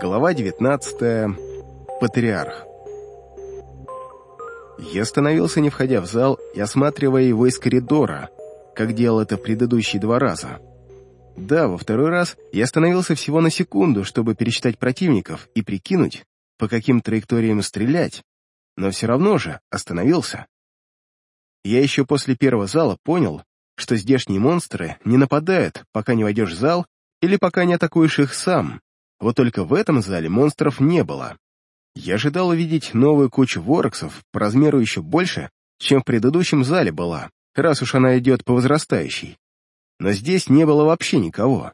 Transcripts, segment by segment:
Глава 19. Патриарх. Я остановился, не входя в зал, и осматривая его из коридора, как делал это предыдущие два раза. Да, во второй раз я остановился всего на секунду, чтобы пересчитать противников и прикинуть, по каким траекториям стрелять, но все равно же остановился. Я еще после первого зала понял, что здешние монстры не нападают, пока не войдешь в зал или пока не атакуешь их сам. Вот только в этом зале монстров не было. Я ожидал увидеть новую кучу вороксов по размеру еще больше, чем в предыдущем зале была, раз уж она идет по возрастающей. Но здесь не было вообще никого.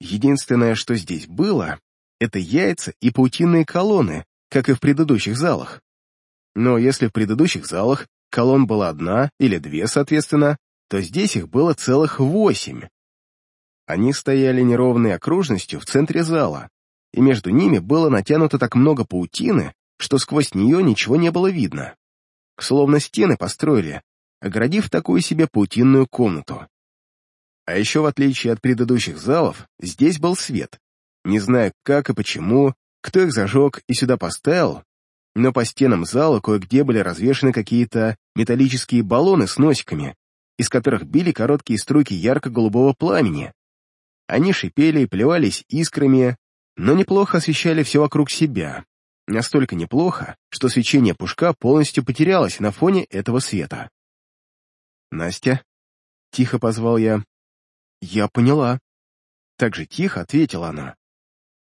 Единственное, что здесь было, это яйца и паутинные колонны, как и в предыдущих залах. Но если в предыдущих залах колонн была одна или две, соответственно, то здесь их было целых восемь. Они стояли неровной окружностью в центре зала, и между ними было натянуто так много паутины, что сквозь нее ничего не было видно. Словно стены построили, оградив такую себе паутинную комнату. А еще, в отличие от предыдущих залов, здесь был свет. Не знаю, как и почему, кто их зажег и сюда поставил, но по стенам зала кое-где были развешаны какие-то металлические баллоны с носиками, из которых били короткие струйки ярко-голубого пламени. Они шипели и плевались искрами, но неплохо освещали все вокруг себя. Настолько неплохо, что свечение пушка полностью потерялось на фоне этого света. «Настя?» — тихо позвал я. «Я поняла». Так же тихо ответила она.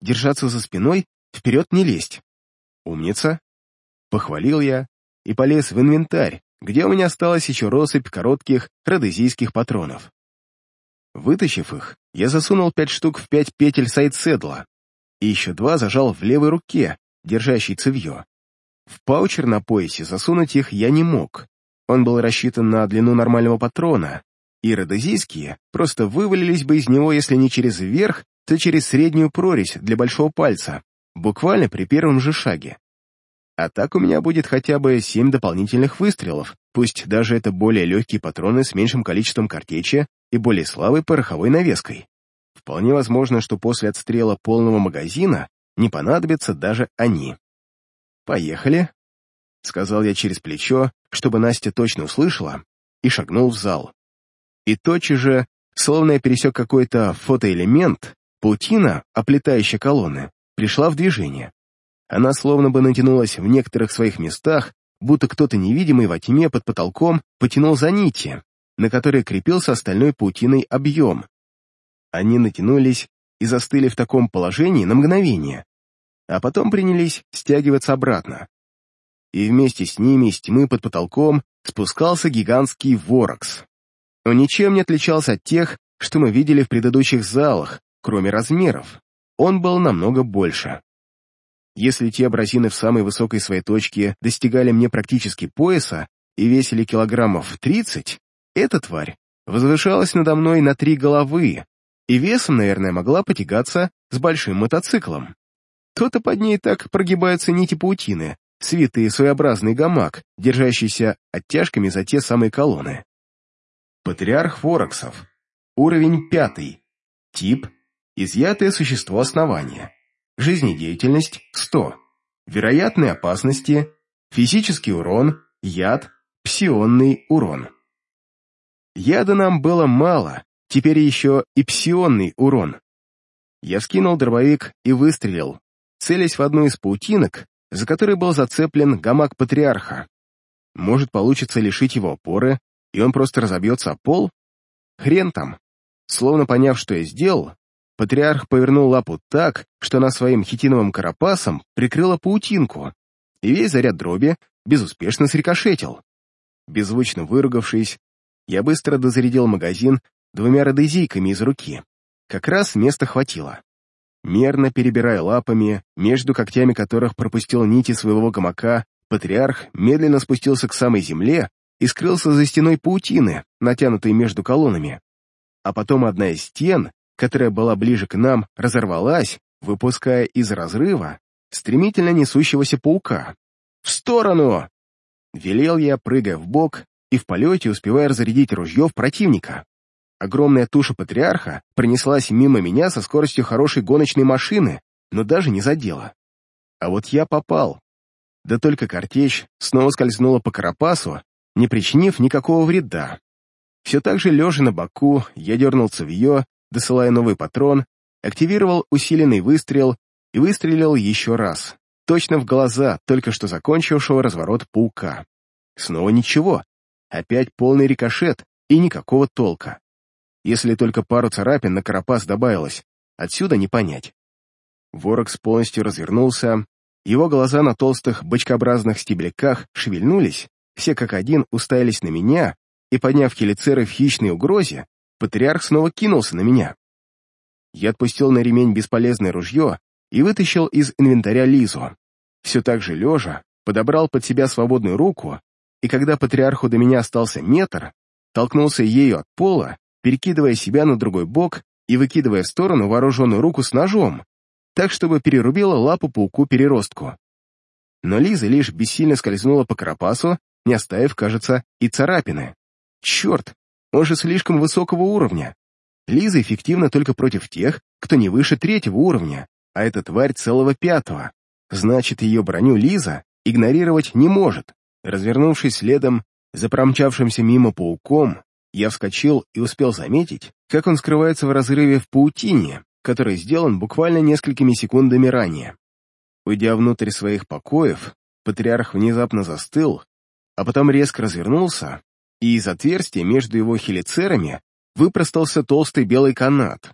«Держаться за спиной, вперед не лезть». «Умница!» Похвалил я и полез в инвентарь, где у меня осталась еще россыпь коротких родезийских патронов. Вытащив их, я засунул пять штук в пять петель сайдседла и еще два зажал в левой руке, держащей цевье. В паучер на поясе засунуть их я не мог. Он был рассчитан на длину нормального патрона, и родезийские просто вывалились бы из него, если не через верх, то через среднюю прорезь для большого пальца, буквально при первом же шаге. А так у меня будет хотя бы семь дополнительных выстрелов, пусть даже это более легкие патроны с меньшим количеством картечи и более слабой пороховой навеской. Вполне возможно, что после отстрела полного магазина не понадобятся даже они. «Поехали», — сказал я через плечо, чтобы Настя точно услышала, и шагнул в зал. И тотчас же, словно я пересек какой-то фотоэлемент, паутина, оплетающая колонны, пришла в движение. Она словно бы натянулась в некоторых своих местах, будто кто-то невидимый во тьме под потолком потянул за нити, на которые крепился остальной паутиной объем. Они натянулись и застыли в таком положении на мгновение, а потом принялись стягиваться обратно. И вместе с ними из тьмы под потолком спускался гигантский ворокс. Он ничем не отличался от тех, что мы видели в предыдущих залах, кроме размеров. Он был намного больше. Если те абразины в самой высокой своей точке достигали мне практически пояса и весили килограммов 30, эта тварь возвышалась надо мной на три головы и весом, наверное, могла потягаться с большим мотоциклом. То-то под ней так прогибаются нити паутины, свитый своеобразный гамак, держащийся оттяжками за те самые колонны. Патриарх Форексов. Уровень пятый. Тип – изъятое существо основания. Жизнедеятельность – 100. Вероятные опасности – физический урон, яд, псионный урон. Яда нам было мало, теперь еще и псионный урон. Я вскинул дробовик и выстрелил, целясь в одну из паутинок, за которой был зацеплен гамак патриарха. Может, получится лишить его опоры, и он просто разобьется о пол? Хрен там. Словно поняв, что я сделал, Патриарх повернул лапу так, что она своим хитиновым карапасом прикрыла паутинку, и весь заряд дроби безуспешно срикошетил. Беззвучно выругавшись, я быстро дозарядил магазин двумя родезийками из руки. Как раз места хватило. Мерно перебирая лапами, между когтями которых пропустил нити своего гамака, патриарх медленно спустился к самой земле и скрылся за стеной паутины, натянутой между колоннами. А потом одна из стен, которая была ближе к нам, разорвалась, выпуская из разрыва стремительно несущегося паука. «В сторону!» Велел я, прыгая в бок и в полете успевая разрядить ружье в противника. Огромная туша патриарха пронеслась мимо меня со скоростью хорошей гоночной машины, но даже не задела. А вот я попал. Да только картечь снова скользнула по карапасу, не причинив никакого вреда. Все так же лежа на боку, я дернул цевье, досылая новый патрон, активировал усиленный выстрел и выстрелил еще раз, точно в глаза только что закончившего разворот паука. Снова ничего, опять полный рикошет и никакого толка. Если только пару царапин на карапас добавилось, отсюда не понять. Ворокс полностью развернулся, его глаза на толстых бочкообразных стебляках шевельнулись, все как один уставились на меня, и, подняв хелицеры в хищной угрозе, патриарх снова кинулся на меня. Я отпустил на ремень бесполезное ружье и вытащил из инвентаря Лизу. Все так же лежа, подобрал под себя свободную руку, и когда патриарху до меня остался метр, толкнулся ею от пола, перекидывая себя на другой бок и выкидывая в сторону вооруженную руку с ножом, так, чтобы перерубила лапу пауку-переростку. Но Лиза лишь бессильно скользнула по карапасу, не оставив, кажется, и царапины. Черт, он же слишком высокого уровня. Лиза эффективна только против тех, кто не выше третьего уровня, а эта тварь целого пятого. Значит, ее броню Лиза игнорировать не может. Развернувшись следом за промчавшимся мимо пауком, я вскочил и успел заметить, как он скрывается в разрыве в паутине, который сделан буквально несколькими секундами ранее. Уйдя внутрь своих покоев, патриарх внезапно застыл, а потом резко развернулся, и из отверстия между его хелицерами выпростался толстый белый канат.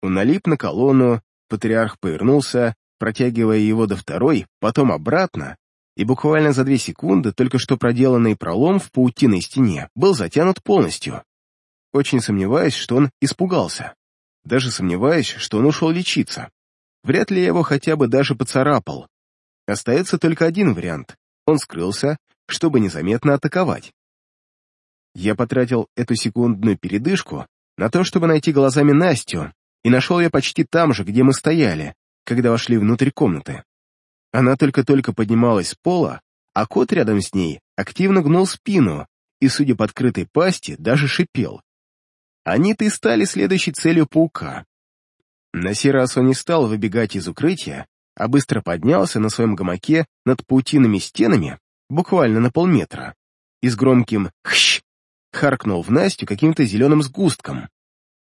Он налип на колонну, патриарх повернулся, протягивая его до второй, потом обратно, и буквально за две секунды только что проделанный пролом в паутиной стене был затянут полностью. Очень сомневаюсь, что он испугался. Даже сомневаюсь, что он ушел лечиться. Вряд ли я его хотя бы даже поцарапал. Остается только один вариант. Он скрылся, чтобы незаметно атаковать. Я потратил эту секундную передышку на то, чтобы найти глазами Настю, и нашел ее почти там же, где мы стояли, когда вошли внутрь комнаты. Она только-только поднималась с пола, а кот рядом с ней активно гнул спину и, судя по открытой пасти, даже шипел. Они-то и стали следующей целью паука. На сей раз он не стал выбегать из укрытия, а быстро поднялся на своем гамаке над паутинными стенами, буквально на полметра, и с громким «хщ» харкнул в Настю каким-то зеленым сгустком.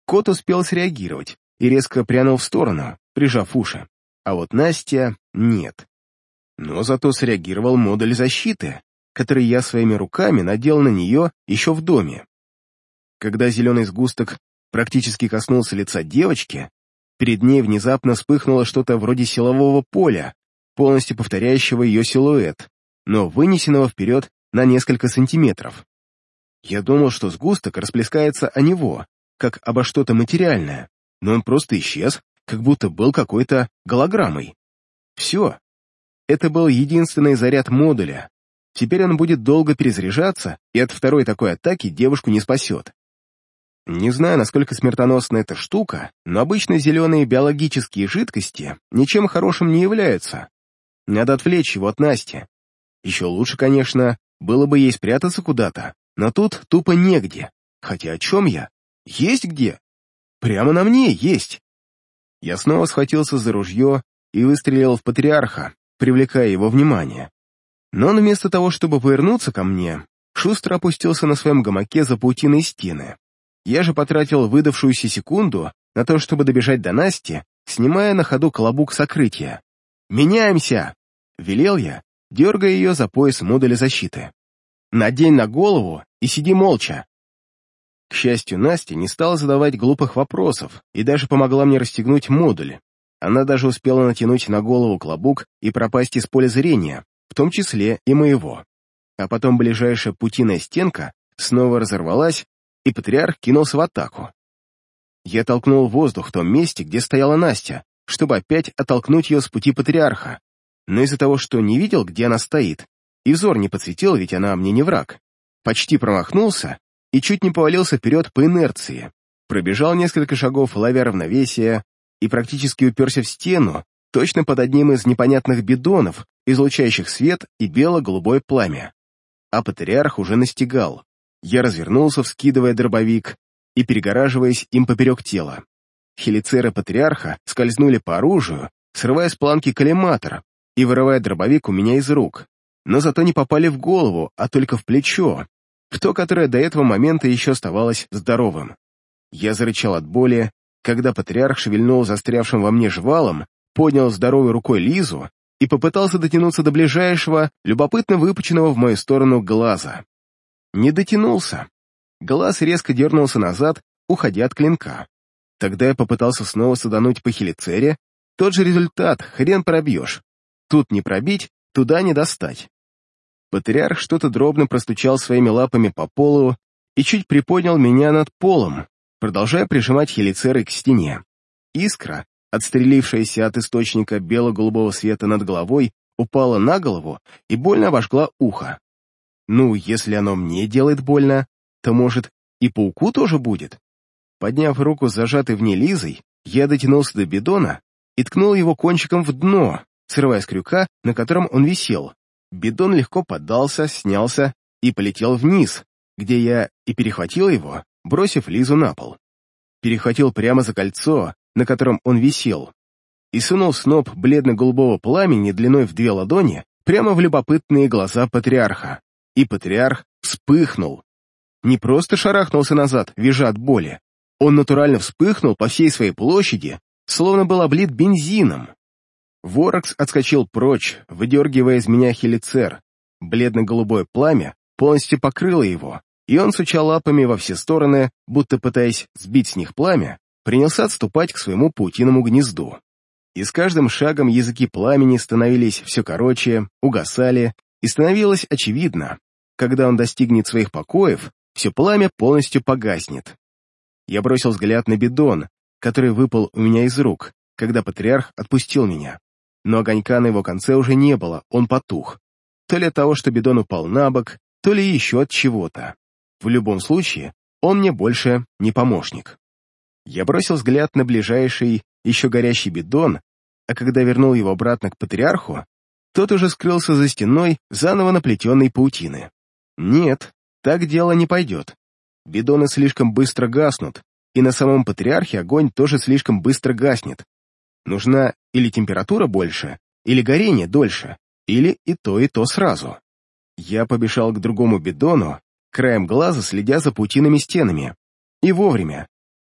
Кот успел среагировать и резко прянул в сторону, прижав уши, а вот Настя — нет но зато среагировал модуль защиты, который я своими руками надел на нее еще в доме. Когда зеленый сгусток практически коснулся лица девочки, перед ней внезапно вспыхнуло что-то вроде силового поля, полностью повторяющего ее силуэт, но вынесенного вперед на несколько сантиметров. Я думал, что сгусток расплескается о него, как обо что-то материальное, но он просто исчез, как будто был какой-то голограммой. Все, это был единственный заряд модуля. Теперь он будет долго перезаряжаться, и от второй такой атаки девушку не спасет. Не знаю, насколько смертоносна эта штука, но обычно зеленые биологические жидкости ничем хорошим не являются. Надо отвлечь его от Насти. Еще лучше, конечно, было бы ей спрятаться куда-то, но тут тупо негде. Хотя о чем я? Есть где? Прямо на мне есть. Я снова схватился за ружье и выстрелил в патриарха, привлекая его внимание. Но он вместо того, чтобы повернуться ко мне, шустро опустился на своем гамаке за паутиной стены. Я же потратил выдавшуюся секунду на то, чтобы добежать до Насти, снимая на ходу колобук сокрытия. «Меняемся!» — велел я, дергая ее за пояс модуля защиты. «Надень на голову и сиди молча!» К счастью, Настя не стала задавать глупых вопросов и даже помогла мне расстегнуть модуль, она даже успела натянуть на голову клобук и пропасть из поля зрения, в том числе и моего. А потом ближайшая путиная стенка снова разорвалась, и патриарх кинулся в атаку. Я толкнул воздух в том месте, где стояла Настя, чтобы опять оттолкнуть ее с пути патриарха. Но из-за того, что не видел, где она стоит, и взор не подсветил, ведь она мне не враг, почти промахнулся и чуть не повалился вперед по инерции. Пробежал несколько шагов, ловя равновесие, и практически уперся в стену, точно под одним из непонятных бидонов, излучающих свет и бело-голубое пламя. А патриарх уже настигал. Я развернулся, вскидывая дробовик и перегораживаясь им поперек тела. Хелицеры патриарха скользнули по оружию, срывая с планки коллиматор и вырывая дробовик у меня из рук, но зато не попали в голову, а только в плечо, в то, которое до этого момента еще оставалось здоровым. Я зарычал от боли, когда патриарх шевельнул застрявшим во мне жвалом, поднял здоровой рукой Лизу и попытался дотянуться до ближайшего, любопытно выпученного в мою сторону глаза. Не дотянулся. Глаз резко дернулся назад, уходя от клинка. Тогда я попытался снова садануть по хелицере. Тот же результат, хрен пробьешь. Тут не пробить, туда не достать. Патриарх что-то дробно простучал своими лапами по полу и чуть приподнял меня над полом, продолжая прижимать хелицеры к стене. Искра, отстрелившаяся от источника бело-голубого света над головой, упала на голову и больно обожгла ухо. Ну, если оно мне делает больно, то, может, и пауку тоже будет? Подняв руку зажатой в ней Лизой, я дотянулся до бидона и ткнул его кончиком в дно, срывая с крюка, на котором он висел. Бидон легко поддался, снялся и полетел вниз, где я и перехватил его, бросив Лизу на пол. Перехватил прямо за кольцо, на котором он висел, и сунул сноп бледно-голубого пламени длиной в две ладони прямо в любопытные глаза патриарха. И патриарх вспыхнул. Не просто шарахнулся назад, визжа от боли. Он натурально вспыхнул по всей своей площади, словно был облит бензином. Ворокс отскочил прочь, выдергивая из меня хелицер. Бледно-голубое пламя полностью покрыло его, и он, суча лапами во все стороны, будто пытаясь сбить с них пламя, принялся отступать к своему паутиному гнезду. И с каждым шагом языки пламени становились все короче, угасали, и становилось очевидно, когда он достигнет своих покоев, все пламя полностью погаснет. Я бросил взгляд на бидон, который выпал у меня из рук, когда патриарх отпустил меня. Но огонька на его конце уже не было, он потух. То ли от того, что бидон упал на бок, то ли еще от чего-то. В любом случае, он мне больше не помощник. Я бросил взгляд на ближайший, еще горящий бидон, а когда вернул его обратно к патриарху, тот уже скрылся за стеной заново наплетенной паутины. Нет, так дело не пойдет. Бидоны слишком быстро гаснут, и на самом патриархе огонь тоже слишком быстро гаснет. Нужна или температура больше, или горение дольше, или и то, и то сразу. Я побежал к другому бидону, краем глаза следя за паутинными стенами. И вовремя.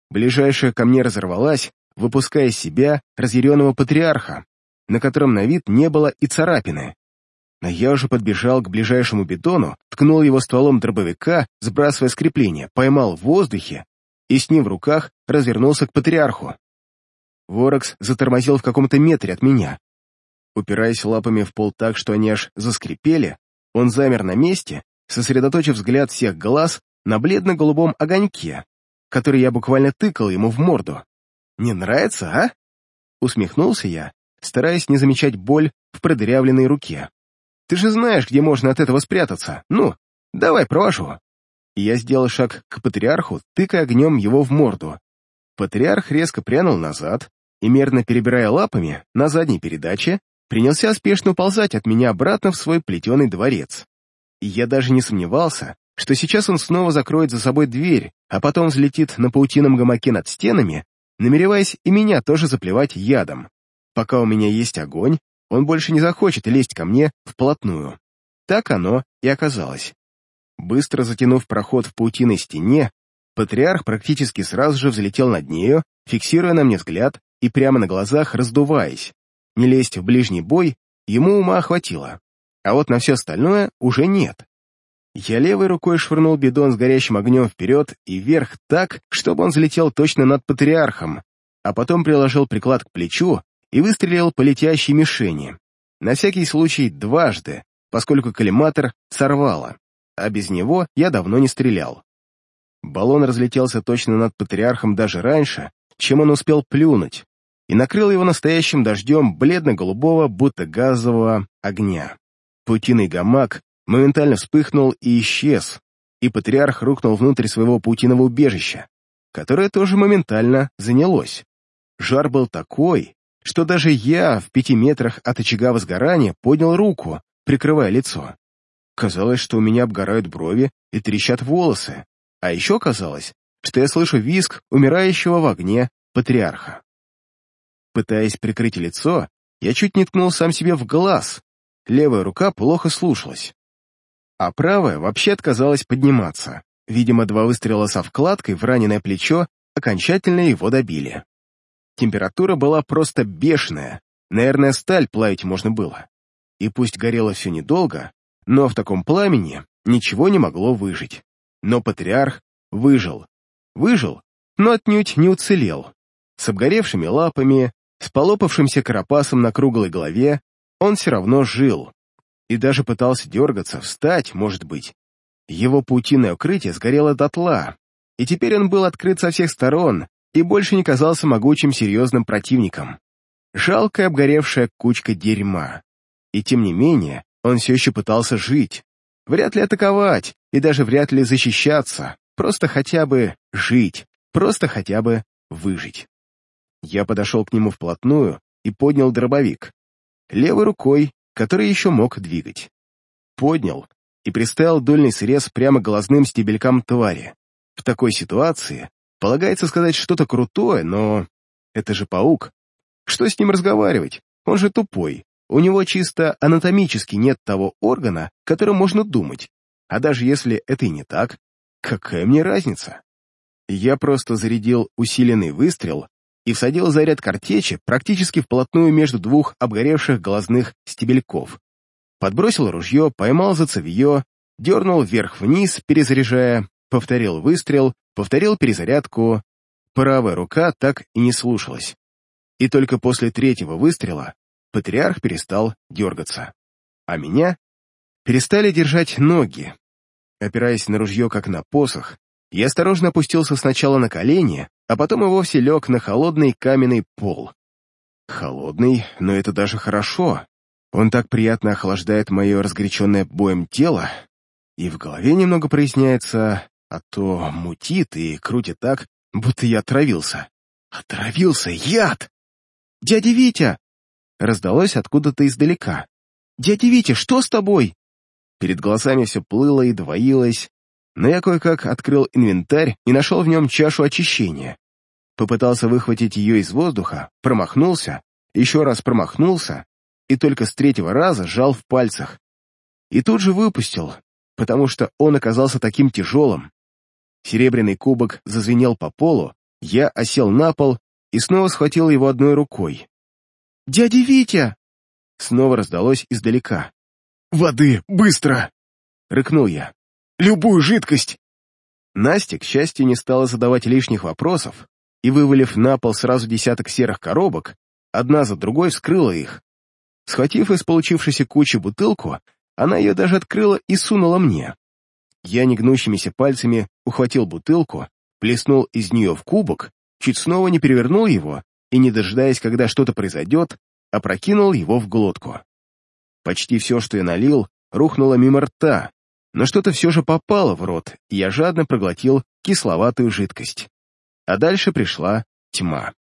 Ближайшая ко мне разорвалась, выпуская из себя разъяренного патриарха, на котором на вид не было и царапины. Но я уже подбежал к ближайшему бетону, ткнул его стволом дробовика, сбрасывая скрепление, поймал в воздухе и с ним в руках развернулся к патриарху. Ворокс затормозил в каком-то метре от меня. Упираясь лапами в пол так, что они аж заскрипели, он замер на месте сосредоточив взгляд всех глаз на бледно-голубом огоньке, который я буквально тыкал ему в морду. «Не нравится, а?» Усмехнулся я, стараясь не замечать боль в продырявленной руке. «Ты же знаешь, где можно от этого спрятаться. Ну, давай, провожу». И я сделал шаг к патриарху, тыкая огнем его в морду. Патриарх резко прянул назад и, мерно перебирая лапами на задней передаче, принялся спешно уползать от меня обратно в свой плетеный дворец и я даже не сомневался, что сейчас он снова закроет за собой дверь, а потом взлетит на паутином гамаке над стенами, намереваясь и меня тоже заплевать ядом. Пока у меня есть огонь, он больше не захочет лезть ко мне вплотную. Так оно и оказалось. Быстро затянув проход в паутиной стене, патриарх практически сразу же взлетел над нею, фиксируя на мне взгляд и прямо на глазах раздуваясь. Не лезть в ближний бой ему ума хватило а вот на все остальное уже нет. Я левой рукой швырнул бидон с горящим огнем вперед и вверх так, чтобы он взлетел точно над патриархом, а потом приложил приклад к плечу и выстрелил по летящей мишени. На всякий случай дважды, поскольку коллиматор сорвало, а без него я давно не стрелял. Баллон разлетелся точно над патриархом даже раньше, чем он успел плюнуть, и накрыл его настоящим дождем бледно-голубого, будто газового огня. Паутиный гамак моментально вспыхнул и исчез, и патриарх рухнул внутрь своего паутиного убежища, которое тоже моментально занялось. Жар был такой, что даже я в пяти метрах от очага возгорания поднял руку, прикрывая лицо. Казалось, что у меня обгорают брови и трещат волосы, а еще казалось, что я слышу визг умирающего в огне патриарха. Пытаясь прикрыть лицо, я чуть не ткнул сам себе в глаз. Левая рука плохо слушалась. А правая вообще отказалась подниматься. Видимо, два выстрела со вкладкой в раненое плечо окончательно его добили. Температура была просто бешеная, наверное, сталь плавить можно было. И пусть горело все недолго, но в таком пламени ничего не могло выжить. Но патриарх выжил. Выжил, но отнюдь не уцелел. С обгоревшими лапами, с полопавшимся карапасом на круглой голове, он все равно жил. И даже пытался дергаться, встать, может быть. Его паутинное укрытие сгорело дотла, и теперь он был открыт со всех сторон и больше не казался могучим серьезным противником. Жалкая обгоревшая кучка дерьма. И тем не менее, он все еще пытался жить. Вряд ли атаковать, и даже вряд ли защищаться, просто хотя бы жить, просто хотя бы выжить. Я подошел к нему вплотную и поднял дробовик. Левой рукой, который еще мог двигать. Поднял и приставил дульный срез прямо глазным стебелькам твари. В такой ситуации полагается сказать что-то крутое, но... Это же паук. Что с ним разговаривать? Он же тупой. У него чисто анатомически нет того органа, которым можно думать. А даже если это и не так, какая мне разница? Я просто зарядил усиленный выстрел и всадил заряд картечи практически вплотную между двух обгоревших глазных стебельков. Подбросил ружье, поймал за цевье, дернул вверх-вниз, перезаряжая, повторил выстрел, повторил перезарядку. Правая рука так и не слушалась. И только после третьего выстрела патриарх перестал дергаться. А меня перестали держать ноги. Опираясь на ружье как на посох, я осторожно опустился сначала на колени, а потом и вовсе лег на холодный каменный пол. Холодный, но это даже хорошо. Он так приятно охлаждает мое разгоряченное боем тело, и в голове немного проясняется, а то мутит и крутит так, будто я отравился. Отравился! Яд! «Дядя Витя!» Раздалось откуда-то издалека. «Дядя Витя, что с тобой?» Перед глазами все плыло и двоилось, но я кое-как открыл инвентарь и нашел в нем чашу очищения. Попытался выхватить ее из воздуха, промахнулся, еще раз промахнулся и только с третьего раза сжал в пальцах. И тут же выпустил, потому что он оказался таким тяжелым. Серебряный кубок зазвенел по полу, я осел на пол и снова схватил его одной рукой. «Дядя Витя!» Снова раздалось издалека. «Воды, быстро!» — рыкнул я. «Любую жидкость!» Настя, к счастью, не стала задавать лишних вопросов и, вывалив на пол сразу десяток серых коробок, одна за другой вскрыла их. Схватив из получившейся кучи бутылку, она ее даже открыла и сунула мне. Я негнущимися пальцами ухватил бутылку, плеснул из нее в кубок чуть снова не перевернул его и, не дожидаясь, когда что-то произойдет, опрокинул его в глотку. Почти все, что я налил, рухнуло мимо рта, но что-то все же попало в рот, и я жадно проглотил кисловатую жидкость. А дальше пришла тьма.